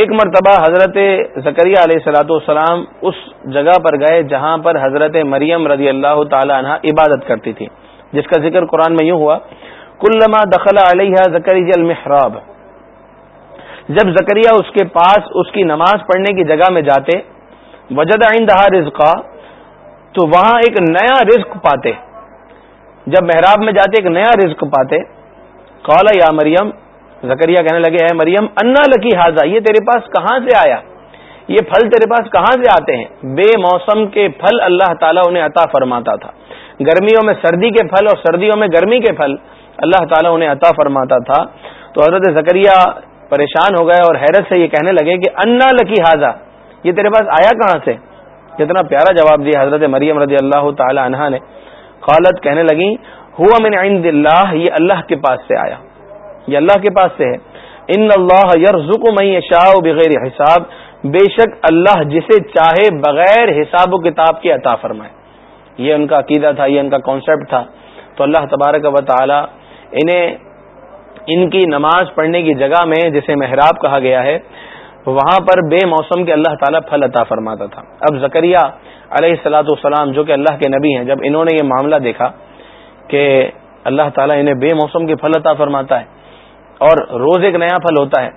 ایک مرتبہ حضرت زکریہ علیہ السلاۃ والسلام اس جگہ پر گئے جہاں پر حضرت مریم رضی اللہ تعالی عنہ عبادت کرتی تھی، جس کا ذکر قرآن میں یوں ہوا، کلما دخل علیہ زکری المحراب جب زکریہ اس کے پاس اس کی نماز پڑھنے کی جگہ میں جاتے، وجد عندها رزقا، تو وہاں ایک نیا رزق پاتے۔ جب محراب میں جاتے ایک نیا رزق پاتے قال یا مریم زکریہ کہنے لگے، اے مریم، انا لکی حاضہ یہ تیرے پاس کہاں سے آیا؟ یہ پھل تیرے پاس کہاں سے آتے ہیں؟ بے موسم کے پھل اللہ تعالیٰ انہیں عطا فرماتا تھا۔ گرمیوں میں سردی کے پھل اور سردیوں میں گرمی کے پھل اللہ تعالیٰ انہیں عطا فرماتا تھا۔ تو حضرت زکریہ پریشان ہو گئے اور حیرت سے یہ کہنے لگے کہ انا لکی حاضہ یہ تیرے پاس آیا کہاں سے؟ جتنا پیارا جواب دیا حضرت مریم رضی اللہ تعالی عنہا نے۔ خالد کہنے لگی ہوا من عند اللہ، یہ اللہ کے پاس سے آیا۔ یہ اللہ کے پاس سے ہے۔ ان اللہ یرزق من یشاء بغیر حساب۔ بے شک اللہ جسے چاہے بغیر حساب و کتاب کے عطا فرمائے۔ یہ ان کا عقیدہ تھا، یہ ان کا کانسیپٹ تھا۔ تو اللہ تبارک و تعالی انہیں ان کی نماز پڑھنے کی جگہ میں، جسے محراب کہا گیا ہے وہاں پر بے موسم کے اللہ تعالیٰ پھل عطا فرماتا تھا۔ اب زکریہ علیہ السلاۃ والسلام جو کہ اللہ کے نبی ہیں، جب انہوں نے یہ معاملہ دیکھا کہ اللہ تعالیٰ انہیں بے موسم کے پھل عطا فرماتا ہے اور روز ایک نیا پھل ہوتا ہے،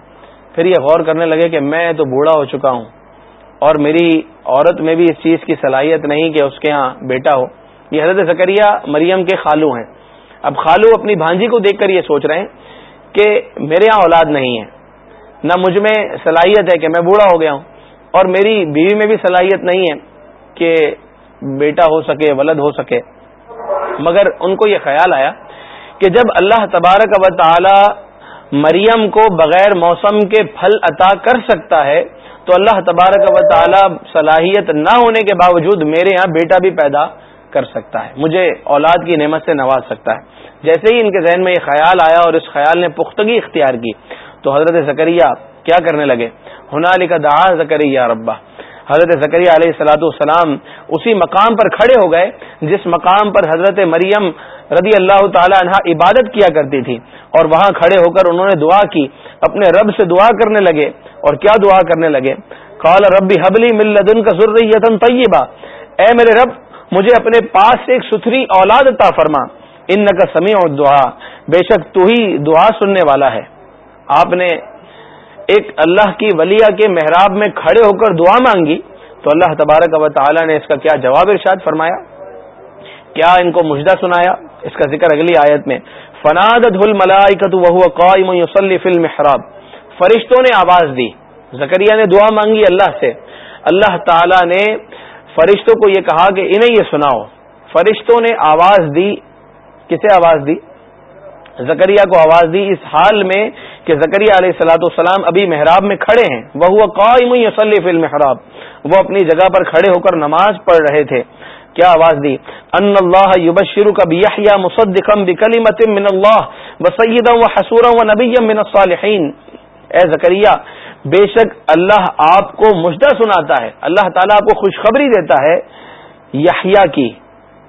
پھر یہ غور کرنے لگے کہ میں تو بوڑھا ہو چکا ہوں اور میری عورت میں بھی اس چیز کی صلاحیت نہیں کہ اس کے ہاں بیٹا ہو۔ یہ حضرت زکریہ مریم کے خالو ہیں۔ اب خالو اپنی بھانجی کو دیکھ کر یہ سوچ رہے ہیں کہ میرے یہاں اولاد نہیں ہے۔ نہ مجھ میں صلاحیت ہے کہ میں بوڑھا ہو گیا ہوں، اور میری بیوی میں بھی صلاحیت نہیں ہے کہ بیٹا ہو سکے، ولد ہو سکے۔ مگر ان کو یہ خیال آیا کہ جب اللہ تبارک و تعالی مریم کو بغیر موسم کے پھل عطا کر سکتا ہے، تو اللہ تبارک و تعالی صلاحیت نہ ہونے کے باوجود میرے یہاں بیٹا بھی پیدا کر سکتا ہے۔ مجھے اولاد کی نعمت سے نواز سکتا ہے۔ جیسے ہی ان کے ذہن میں یہ خیال آیا اور اس خیال نے پختگی اختیار کی تو حضرت زکریہ کیا کرنے لگے؟ ہونا کا دعا زکریہ ربا حضرت زکریہ علیہ السلاۃ والسلام اسی مقام پر کھڑے ہو گئے، جس مقام پر حضرت مریم رضی اللہ تعالی عنہ عبادت کیا کرتی تھی، اور وہاں کھڑے ہو کر انہوں نے دعا کی، اپنے رب سے دعا کرنے لگے۔ اور کیا دعا کرنے لگے؟ قال ربی حبلی ملدن کا ضروری طیبہ۔ اے میرے رب، مجھے اپنے پاس سے ایک ستھری اولاد عطا فرما۔ ان کا سمیع اور دعا بے شک تو ہی دعا سننے والا ہے۔ آپ نے ایک اللہ کی ولیہ کے محراب میں کھڑے ہو کر دعا مانگی تو اللہ تبارک و تعالی نے اس کا کیا جواب ارشاد فرمایا؟ کیا ان کو مجدہ سنایا؟ اس کا ذکر اگلی آیت میں فناد قائم فی المحراب۔ فرشتوں نے آواز دی زکریہ نے دعا مانگی اللہ سے۔ اللہ تعالی نے فرشتوں کو یہ کہا کہ انہیں یہ سناؤ۔ فرشتوں نے آواز دی، کسے آواز دی؟ زکریہ کو آواز دی اس حال میں کہ زکریہ علیہ السلاۃ والسلام ابھی محراب میں کھڑے ہیں۔ وہ قائم فی المحراب۔ وہ اپنی جگہ پر کھڑے ہو کر نماز پڑھ رہے تھے۔ کیا آواز دی؟ ان اللہ یبشر کا بیحیا مصدقم بکلمت من اللہ و سیدا و حسورا و نبی من الصالحین۔ اے زکریہ بے شک اللہ آپ کو مجدہ سناتا ہے۔ اللہ تعالیٰ آپ کو خوشخبری دیتا ہے یحییٰ کی۔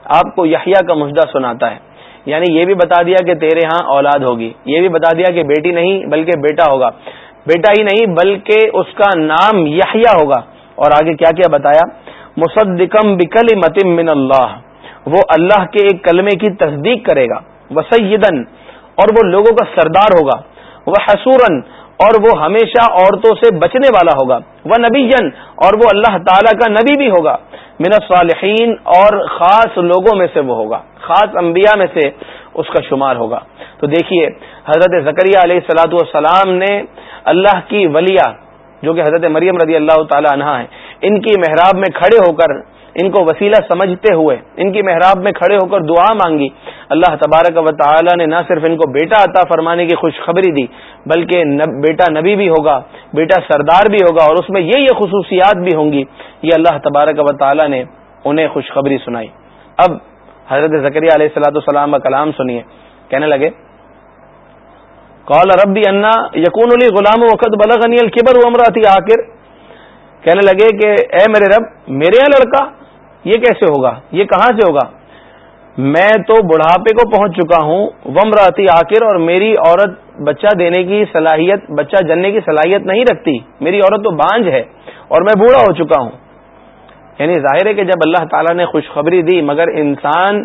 آپ کو یحییٰ کا مجدہ سناتا ہے۔ یعنی یہ بھی بتا دیا کہ تیرے ہاں اولاد ہوگی، یہ بھی بتا دیا کہ بیٹی نہیں بلکہ بیٹا ہوگا۔ بیٹا ہی نہیں بلکہ اس کا نام یحییٰ ہوگا۔ اور آگے کیا کیا بتایا؟ مصدقم بکل متم من اللہ۔ وہ اللہ کے ایک کلمے کی تصدیق کرے گا۔ وہ اور وہ لوگوں کا سردار ہوگا۔ وہ حسورن اور وہ ہمیشہ عورتوں سے بچنے والا ہوگا۔ وہ نبی جن اور وہ اللہ تعالی کا نبی بھی ہوگا۔ من الصالحین اور خاص لوگوں میں سے وہ ہوگا۔ خاص انبیاء میں سے اس کا شمار ہوگا۔ تو دیکھیے، حضرت زکریہ علیہ السلاۃ والسلام نے اللہ کی ولیہ جو کہ حضرت مریم رضی اللہ تعالی عنہ ہیں، ان کی محراب میں کھڑے ہو کر ان کو وسیلہ سمجھتے ہوئے ان کی محراب میں کھڑے ہو کر دعا مانگی۔ اللہ تبارک و تعالی نے نہ صرف ان کو بیٹا عطا فرمانے کی خوشخبری دی، بلکہ بیٹا نبی بھی ہوگا، بیٹا سردار بھی ہوگا اور اس میں یہ یہ خصوصیات بھی ہوں گی۔ یہ اللہ تبارک و تعالی نے انہیں خوشخبری سنائی۔ اب حضرت ذکری علیہ السلاۃ السلام کا کلام سنیے۔ کہنے لگے، قال ربی انا یقون علی غلام وقت بلغنی الکبر امراتی آخر۔ کہنے لگے کہ اے میرے رب، میرے یہاں لڑکا یہ کیسے ہوگا؟ یہ کہاں سے ہوگا؟ میں تو بڑھاپے کو پہنچ چکا ہوں ومراتی آخر اور میری عورت بچہ دینے کی صلاحیت، بچہ جننے کی صلاحیت نہیں رکھتی۔ میری عورت تو بانج ہے اور میں بوڑھا ہو چکا ہوں۔ یعنی ظاہر ہے کہ جب اللہ تعالیٰ نے خوشخبری دی، مگر انسان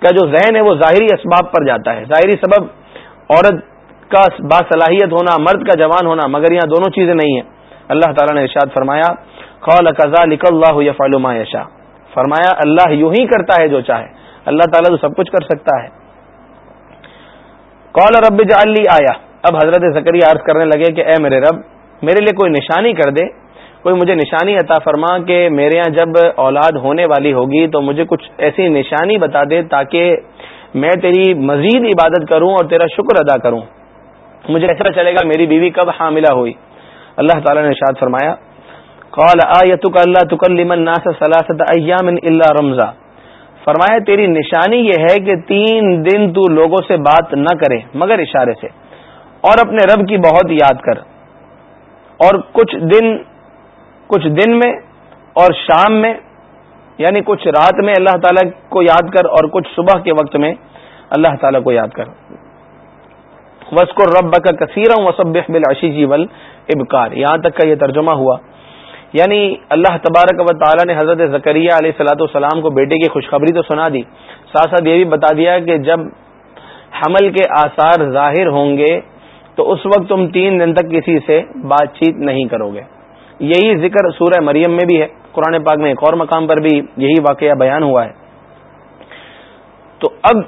کا جو ذہن ہے وہ ظاہری اسباب پر جاتا ہے۔ ظاہری سبب، عورت کا باصلاحیت ہونا، مرد کا جوان ہونا، مگر یہاں دونوں چیزیں نہیں ہیں۔ اللہ تعالیٰ نے ارشاد فرمایا قال قزا لک اللہ فلما یشا فرمایا اللہ یوں ہی کرتا ہے جو چاہے۔ اللہ تعالیٰ تو سب کچھ کر سکتا ہے۔ قال رب جعلی آیا اب حضرت زکری عرض کرنے لگے کہ اے میرے رب، میرے لیے کوئی نشانی کر دے۔ کوئی مجھے نشانی عطا فرما کہ میرے یہاں جب اولاد ہونے والی ہوگی تو مجھے کچھ ایسی نشانی بتا دے تاکہ میں تیری مزید عبادت کروں اور تیرا شکر ادا کروں۔ مجھے ایسا چلے گا میری بیوی کب حاملہ ہوئی۔ اللہ تعالیٰ نے ارشاد فرمایا قال آیتک اللہ تکلم الناس ثلاثه ایام الا رمزا۔ فرمایا، تیری نشانی یہ ہے کہ تین دن تو لوگوں سے بات نہ کرے، مگر اشارے سے۔ اور اپنے رب کی بہت یاد کر۔ اور کچھ دن کچھ دن میں اور شام میں یعنی کچھ رات میں اللہ تعالیٰ کو یاد کر اور کچھ صبح کے وقت میں اللہ تعالیٰ کو یاد کر۔ وسکر رب کا کثیر وسب بالعشی جیول ابکار یہاں تک کا یہ ترجمہ ہوا۔ یعنی اللہ تبارک و تعالی نے حضرت ذکریہ علیہ السلاۃ والسلام کو بیٹے کی خوشخبری تو سنا دی۔ ساتھ ساتھ یہ بھی بتا دیا کہ جب حمل کے آثار ظاہر ہوں گے تو اس وقت تم تین دن تک کسی سے بات چیت نہیں کرو گے۔ یہی ذکر سورہ مریم میں بھی ہے۔ قرآن پاک میں ایک اور مقام پر بھی یہی واقعہ بیان ہوا ہے۔ تو اب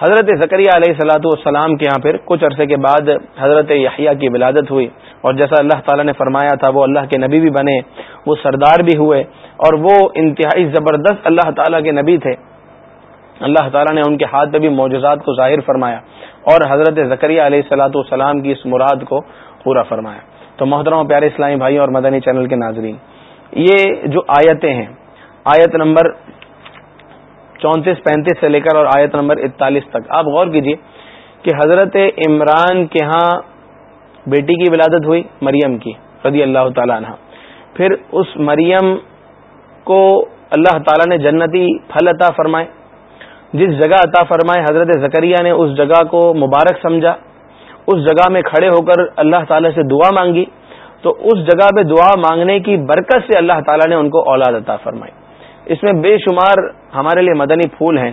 حضرت ذکریہ علیہ السلاۃ والسلام کے یہاں پھر کچھ عرصے کے بعد حضرت یحییٰ کی ولادت ہوئی۔ اور جیسا اللہ تعالیٰ نے فرمایا تھا، وہ اللہ کے نبی بھی بنے، وہ سردار بھی ہوئے، اور وہ انتہائی زبردست اللہ تعالیٰ کے نبی تھے۔ اللہ تعالیٰ نے ان کے ہاتھ پہ بھی معجزات کو ظاہر فرمایا اور حضرت ذکریہ علیہ السلاۃ والسلام کی اس مراد کو پورا فرمایا۔ تو محترم پیارے اسلامی بھائی اور مدنی چینل کے ناظرین، یہ جو آیتیں ہیں، آیت نمبر چونتیس پینتیس سے لے کر اور آیت نمبر اکتالیس تک، آپ غور کیجیے کہ حضرت عمران کے ہاں بیٹی کی ولادت ہوئی مریم کی، رضی اللہ تعالیٰ عنہ۔ پھر اس مریم کو اللہ تعالیٰ نے جنتی پھل عطا فرمائے۔ جس جگہ عطا فرمائے حضرت زکریہ نے اس جگہ کو مبارک سمجھا۔ اس جگہ میں کھڑے ہو کر اللہ تعالیٰ سے دعا مانگی۔ تو اس جگہ پہ دعا مانگنے کی برکت سے اللہ تعالیٰ نے ان کو اولاد عطا فرمائی۔ اس میں بے شمار ہمارے لیے مدنی پھول ہیں۔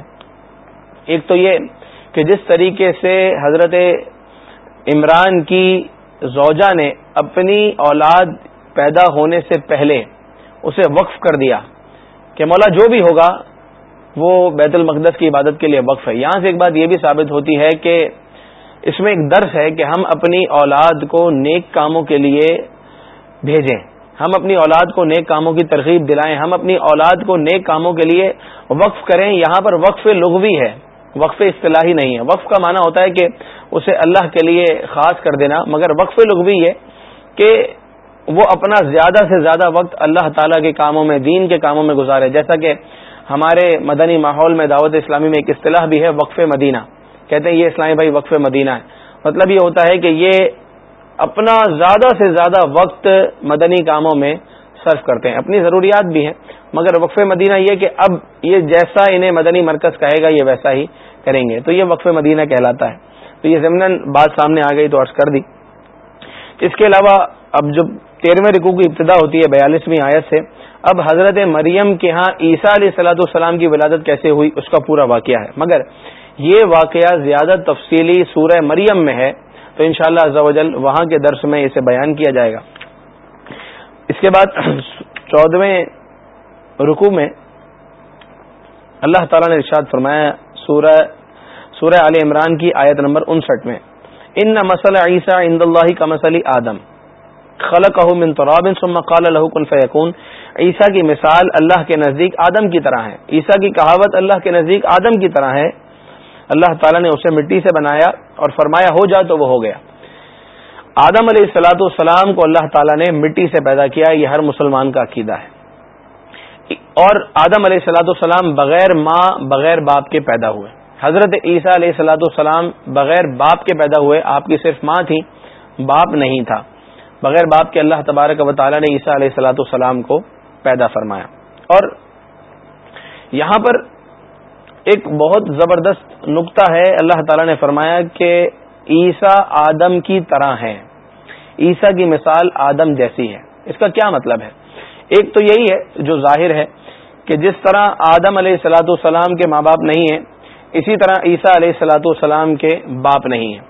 ایک تو یہ کہ جس طریقے سے حضرت عمران کی زوجہ نے اپنی اولاد پیدا ہونے سے پہلے اسے وقف کر دیا کہ مولا جو بھی ہوگا وہ بیت المقدس کی عبادت کے لیے وقف ہے۔ یہاں سے ایک بات یہ بھی ثابت ہوتی ہے کہ اس میں ایک درس ہے کہ ہم اپنی اولاد کو نیک کاموں کے لیے بھیجیں۔ ہم اپنی اولاد کو نیک کاموں کی ترغیب دلائیں۔ ہم اپنی اولاد کو نیک کاموں کے لیے وقف کریں۔ یہاں پر وقف لغوی ہے۔ وقف اصطلاحی نہیں ہے۔ وقف کا معنی ہوتا ہے کہ اسے اللہ کے لیے خاص کر دینا، مگر وقف لغوی ہے کہ وہ اپنا زیادہ سے زیادہ وقت اللہ تعالیٰ کے کاموں میں، دین کے کاموں میں گزارے۔ جیسا کہ ہمارے مدنی ماحول میں دعوت اسلامی میں ایک اصطلاح بھی ہے، وقف مدینہ۔ کہتے ہیں یہ اسلامی بھائی وقف مدینہ ہے۔ مطلب یہ ہوتا ہے کہ یہ اپنا زیادہ سے زیادہ وقت مدنی کاموں میں صرف کرتے ہیں۔ اپنی ضروریات بھی ہیں، مگر وقف مدینہ یہ کہ اب یہ جیسا انہیں مدنی مرکز کہے گا، یہ ویسا ہی کریں گے تو یہ وقف مدینہ کہلاتا ہے۔ تو یہ ضمن بات سامنے آ گئی تو عرض کر دی۔ اس کے علاوہ اب جب تیرہویں رکو کی ابتدا ہوتی ہے، بیالیسویں آیت سے، اب حضرت مریم کے ہاں عیسیٰ علیہ السلاۃ السلام کی ولادت کیسے ہوئی، اس کا پورا واقعہ ہے۔ مگر یہ واقعہ زیادہ تفصیلی سورہ مریم میں ہے، تو انشاءاللہ شاء اللہ وہاں کے درس میں اسے بیان کیا جائے گا۔ اس کے بعد چودہویں رکو میں اللہ تعالیٰ نے ارشاد فرمایا سورہ سورہ علی عمران کی آیت نمبر انسٹھ میں۔ ان نہ مسل عیسیٰ اند اللہ کا مسلی آدم۔ خلق من تراب ثم قال له كن فيكون۔ عیسیٰ کی مثال اللہ کے نزدیک آدم کی طرح ہے۔ عیسیٰ کی کہاوت اللہ کے نزدیک آدم کی طرح ہے۔ اللہ تعالیٰ نے اسے مٹی سے بنایا اور فرمایا، ہو جا تو وہ ہو گیا۔ آدم علیہ السلاۃ والسلام کو اللہ تعالیٰ نے مٹی سے پیدا کیا، یہ ہر مسلمان کا عقیدہ ہے۔ اور آدم علیہ السلاۃ والسلام بغیر ماں، بغیر باپ کے پیدا ہوئے۔ حضرت عیسیٰ علیہ السلاۃ والسلام بغیر باپ کے پیدا ہوئے، آپ کی صرف ماں تھی، باپ نہیں تھا۔ بغیر باپ کے اللہ تبارک و تعالیٰ نے عیسیٰ علیہ السلاۃ والسلام کو پیدا فرمایا۔ اور یہاں پر ایک بہت زبردست نقطہ ہے، اللہ تعالیٰ نے فرمایا کہ عیسیٰ آدم کی طرح ہے عیسیٰ کی مثال آدم جیسی ہے۔ اس کا کیا مطلب ہے؟ ایک تو یہی ہے جو ظاہر ہے کہ جس طرح آدم علیہ السلاۃ والسلام کے ماں باپ نہیں ہیں، اسی طرح عیسیٰ علیہ السلاۃ والسلام کے باپ نہیں ہیں۔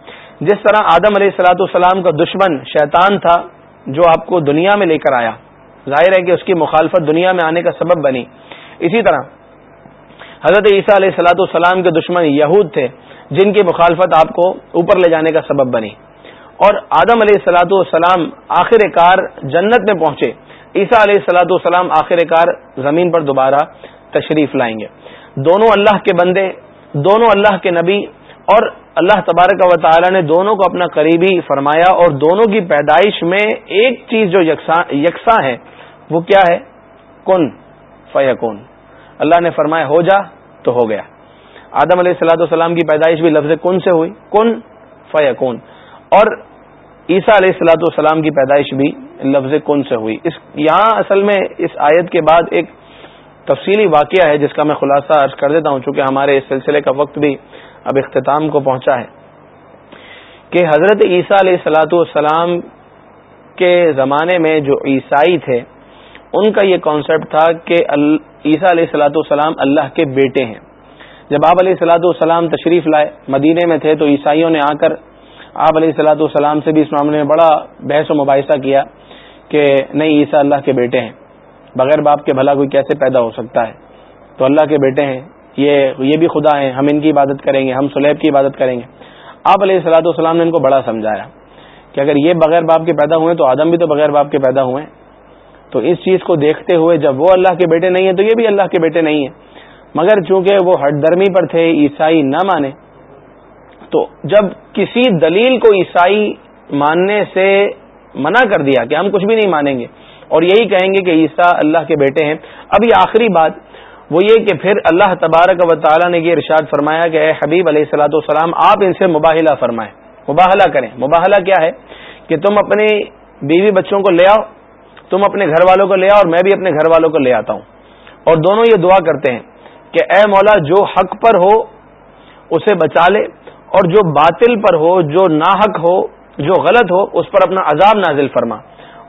جس طرح آدم علیہ السلاۃ والسلام کا دشمن شیطان تھا جو آپ کو دنیا میں لے کر آیا، ظاہر ہے کہ اس کی مخالفت دنیا میں آنے کا سبب بنی۔ اسی طرح حضرت عیسیٰ علیہ السلاۃ والسلام کے دشمن یہود تھے جن کی مخالفت آپ کو اوپر لے جانے کا سبب بنی۔ اور آدم علیہ السلاۃ والسلام آخر کار جنت میں پہنچے۔ عیسیٰ علیہ السلاۃ والسلام آخر کار زمین پر دوبارہ تشریف لائیں گے۔ دونوں اللہ کے بندے، دونوں اللہ کے نبی اور اللہ تبارک و تعالی نے دونوں کو اپنا قریبی فرمایا اور دونوں کی پیدائش میں ایک چیز جو یکساں ہے، وہ کیا ہے؟ کن، فیکون۔ اللہ نے فرمایا، ہو جا تو ہو گیا۔ آدم علیہ السلاۃ والسلام کی پیدائش بھی لفظ کن سے ہوئی، کن، فیکون۔ اور عیسیٰ علیہ السلاۃ والسلام کی پیدائش بھی لفظ کن سے ہوئی۔ اس یہاں اصل میں اس آیت کے بعد ایک تفصیلی واقعہ ہے جس کا میں خلاصہ عرض کر دیتا ہوں، چونکہ ہمارے اس سلسلے کا وقت بھی اب اختتام کو پہنچا ہے۔ کہ حضرت عیسیٰ علیہ السلاۃ والسلام کے زمانے میں جو عیسائی تھے، ان کا یہ کانسیپٹ تھا کہ عیسیٰ علیہ السلاۃ والسلام اللہ کے بیٹے ہیں۔ جب آپ علیہ السلاۃ والسلام تشریف لائے، مدینے میں تھے تو عیسائیوں نے آ کر آپ علیہ السلاۃ والسلام سے بھی اس معاملے میں بڑا بحث و مباحثہ کیا۔ کہ نہیں عیسیٰ اللہ کے بیٹے ہیں، بغیر باپ کے بھلا کوئی کیسے پیدا ہو سکتا ہے؟ تو اللہ کے بیٹے ہیں، یہ یہ بھی خدا ہیں، ہم ان کی عبادت کریں گے، ہم سلیب کی عبادت کریں گے۔ آپ علیہ السلاۃ والسلام نے ان کو بڑا سمجھایا کہ اگر یہ بغیر باپ کے پیدا ہوئے تو آدم بھی تو بغیر باپ کے پیدا ہوئے۔ تو اس چیز کو دیکھتے ہوئے جب وہ اللہ کے بیٹے نہیں ہیں تو یہ بھی اللہ کے بیٹے نہیں ہیں۔ مگر چونکہ وہ ہٹ درمی پر تھے، عیسائی نہ مانے، تو جب کسی دلیل کو عیسائی ماننے سے منع کر دیا کہ ہم کچھ بھی نہیں مانیں گے۔ اور یہی کہیں گے کہ عیسیٰ اللہ کے بیٹے ہیں۔ اب یہ آخری بات، وہ یہ کہ پھر اللہ تبارک و تعالیٰ نے یہ ارشاد فرمایا کہ اے حبیب علیہ السلاۃ والسلام، آپ ان سے مباہلہ فرمائیں۔ مباہلہ کریں۔ مباہلہ کیا ہے؟ کہ تم اپنی بیوی بچوں کو لے آؤ، تم اپنے گھر والوں کو لے آؤ اور میں بھی اپنے گھر والوں کو لے آتا ہوں۔ اور دونوں یہ دعا کرتے ہیں کہ اے مولا، جو حق پر ہو، اسے بچا لے۔ اور جو باطل پر ہو، جو ناحق ہو جو غلط ہو، اس پر اپنا عذاب نازل فرما،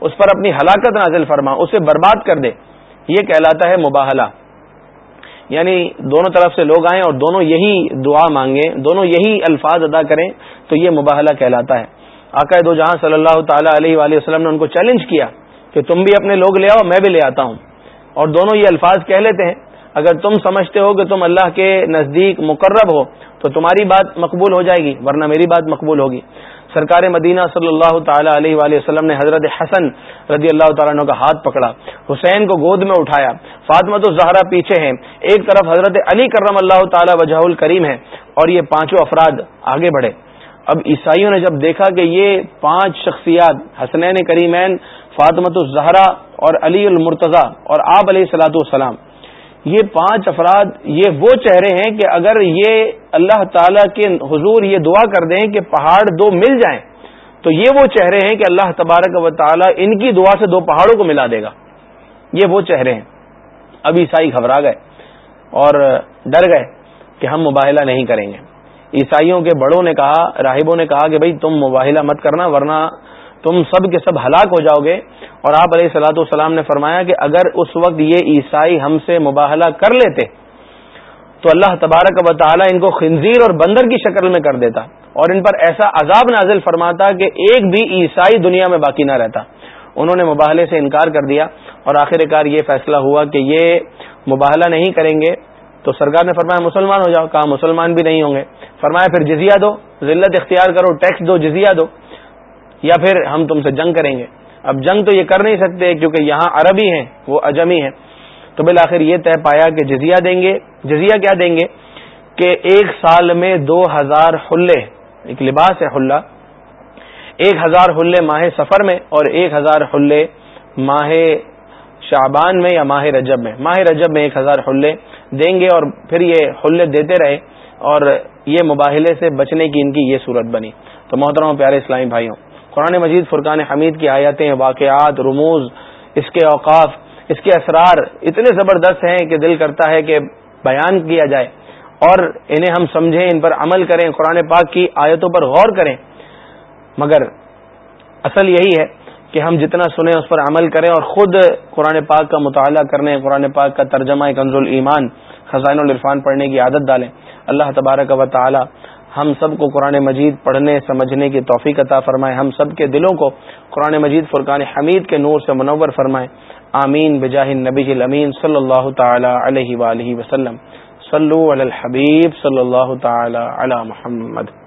اس پر اپنی ہلاکت نازل فرما، اسے برباد کر دے۔ یہ کہلاتا ہے مباہلہ۔ یعنی دونوں طرف سے لوگ آئیں اور دونوں یہی دعا مانگیں، دونوں یہی الفاظ ادا کریں، تو یہ مباہلہ کہلاتا ہے۔ آقا دو جہاں صلی اللہ تعالی علیہ وآلہ وسلم نے ان کو چیلنج کیا کہ تم بھی اپنے لوگ لے آؤ، میں بھی لے آتا ہوں۔ اور دونوں یہ الفاظ کہہ لیتے ہیں، اگر تم سمجھتے ہو کہ تم اللہ کے نزدیک مقرب ہو، تو تمہاری بات مقبول ہو جائے گی، ورنہ میری بات مقبول ہوگی۔ سرکار مدینہ صلی اللہ تعالی علیہ وآلہ وسلم نے حضرت حسن رضی اللہ تعالیٰ عنہ کا ہاتھ پکڑا، حسین کو گود میں اٹھایا۔ فاطمت الزہرا پیچھے ہیں۔ ایک طرف حضرت علی کرم اللہ تعالی وجہ الکریم ہے اور یہ پانچوں افراد آگے بڑھے۔ اب عیسائیوں نے جب دیکھا کہ یہ پانچ شخصیات حسنین کریمین فاطمت الزہرا اور علی المرتضی اور آپ علیہ السلاۃ والسلام یہ پانچ افراد، یہ وہ چہرے ہیں کہ اگر یہ اللہ تعالی کے حضور یہ دعا کر دیں کہ پہاڑ دو مل جائیں، تو یہ وہ چہرے ہیں کہ اللہ تبارک و تعالی ان کی دعا سے دو پہاڑوں کو ملا دے گا۔ یہ وہ چہرے ہیں۔ اب عیسائی گھبرا گئے اور ڈر گئے کہ ہم مباہلہ نہیں کریں گے۔ عیسائیوں کے بڑوں نے کہا، راہبوں نے کہا کہ بھائی تم مباہلہ مت کرنا، ورنہ تم سب کے سب ہلاک ہو جاؤ گے۔ اور آپ علیہ سلاۃ والسلام نے فرمایا کہ اگر اس وقت یہ عیسائی ہم سے مباہلہ کر لیتے، تو اللہ تبارک و تعالیٰ ان کو خنزیر اور بندر کی شکل میں کر دیتا، اور ان پر ایسا عذاب نازل فرماتا کہ ایک بھی عیسائی دنیا میں باقی نہ رہتا۔ انہوں نے مباہلے سے انکار کر دیا، اور آخر کار یہ فیصلہ ہوا کہ یہ مباہلہ نہیں کریں گے۔ تو سرکار نے فرمایا، مسلمان ہو جاؤ۔ کہا، مسلمان بھی نہیں ہوں گے۔ فرمایا، پھر جزیہ دو، ذلت اختیار کرو، ٹیکس دو، جزیہ دو۔ یا پھر ہم تم سے جنگ کریں گے۔ اب جنگ تو یہ کر نہیں سکتے کیونکہ یہاں عربی ہیں، وہ اجمی ہیں۔ تو بالآخر یہ طے پایا کہ جزیہ دیں گے۔ جزیہ کیا دیں گے؟ کہ ایک سال میں دو ہزار حلے، ایک لباس ہے حلہ، ایک ہزار حلے ماہ سفر میں اور ایک ہزار حلے ماہ شعبان میں یا ماہ رجب میں۔ ماہ رجب میں ایک ہزار حلے دیں گے اور پھر یہ حلے دیتے رہے اور یہ مباحلے سے بچنے کی ان کی یہ صورت بنی۔ تو محترم پیارے اسلامی بھائیوں قرآن مجید، فرقان حمید کی آیاتیں واقعات، رموز، اس کے اوقاف، اس کے اسرار اتنے زبردست ہیں کہ دل کرتا ہے کہ بیان کیا جائے اور انہیں ہم سمجھیں، ان پر عمل کریں، قرآن پاک کی آیتوں پر غور کریں۔ مگر اصل یہی ہے کہ ہم جتنا سنیں اس پر عمل کریں اور خود قرآن پاک کا مطالعہ کرنے قرآن پاک کا ترجمہ کنز ایمان، خزائن العرفان پڑھنے کی عادت ڈالیں۔ اللہ تبارک و تعالی ہم سب کو قرآن مجید پڑھنے، سمجھنے کی توفیق عطا فرمائے۔ ہم سب کے دلوں کو قرآن مجید فرقان حمید کے نور سے منور فرمائے۔ آمین۔ بجاہ نبی الامین صلی اللہ تعالی علیہ وآلہ وسلم۔ صلو علی الحبیب صلی اللہ تعالی علی محمد۔